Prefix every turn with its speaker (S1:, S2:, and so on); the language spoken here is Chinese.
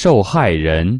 S1: 受害人。